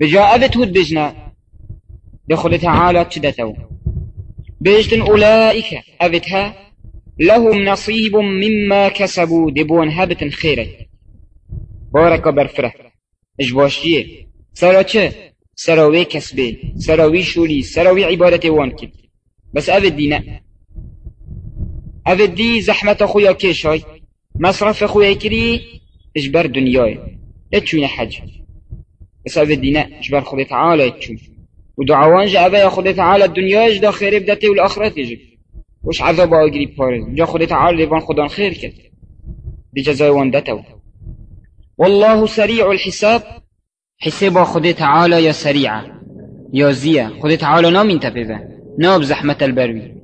بجا أبت هود بجنا دخل تعالى تشدتو بيجتن أولئك أبتها لهم نصيب مما كسبوا دبون هبت خيرك بارك برفره اجباشيه سرا چه؟ سراوي كسبه سراوي شولي سراوي عبادة وان كد بس أبد دينا أبد دي زحمة خويا كيشاي مصرف خويا كري اجبر دنياي اتشون حج. دينا اجبر خدي تعالى اتشون ودعوان جا أبا خدي تعالى الدنيا اجدا خير بدته والآخرت يجي وش عذاب آگری پارز جا خدي تعالى لیوان خدا خير کرد بجزای وان دتو والله سريع الحساب. حساب خدي تعالى يا سريعة. يا زيا. خدي تعالى نام انتبه ناب زحمة البروي.